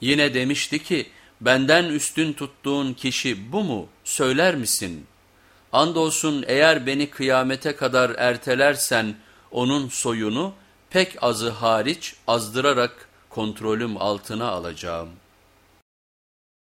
Yine demişti ki benden üstün tuttuğun kişi bu mu söyler misin? Andolsun eğer beni kıyamete kadar ertelersen onun soyunu pek azı hariç azdırarak kontrolüm altına alacağım.''